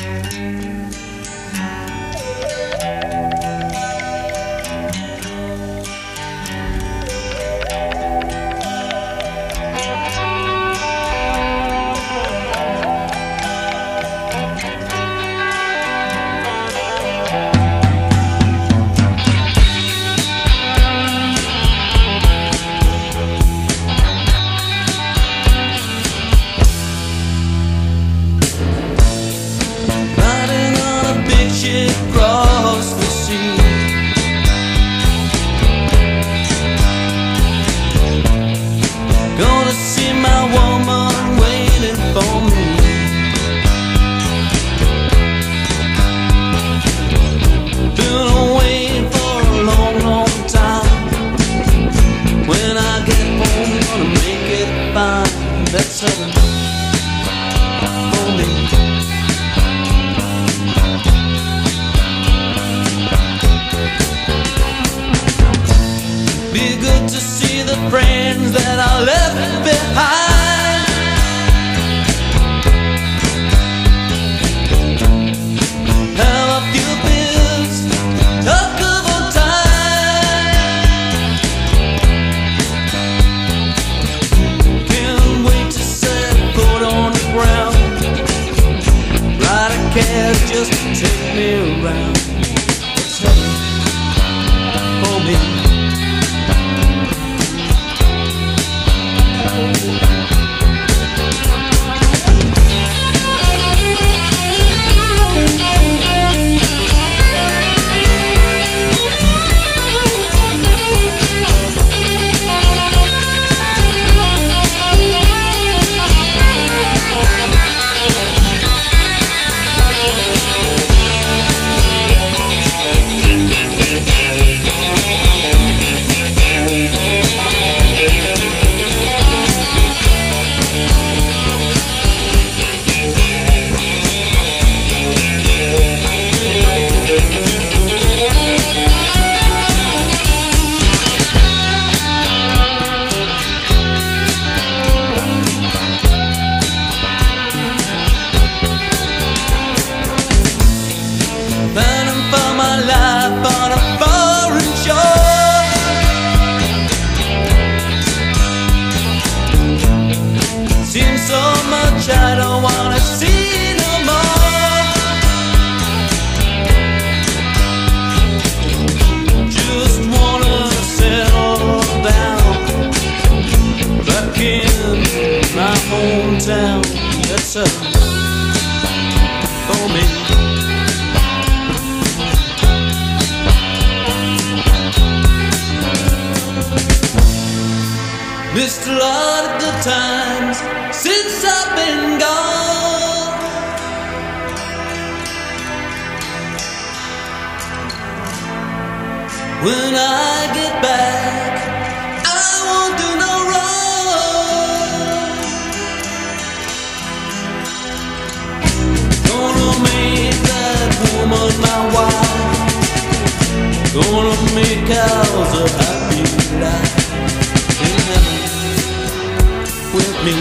Música That's heaven for me. Be good to see the friends that I left behind. Just take me around. It's for me. I don't wanna see no more. Just wanna settle down back in my hometown. That's up for me. Missed a lot of the times When I get back, I won't do no wrong. Gonna make that woman my wife. Gonna make ours a happy life in heaven with me.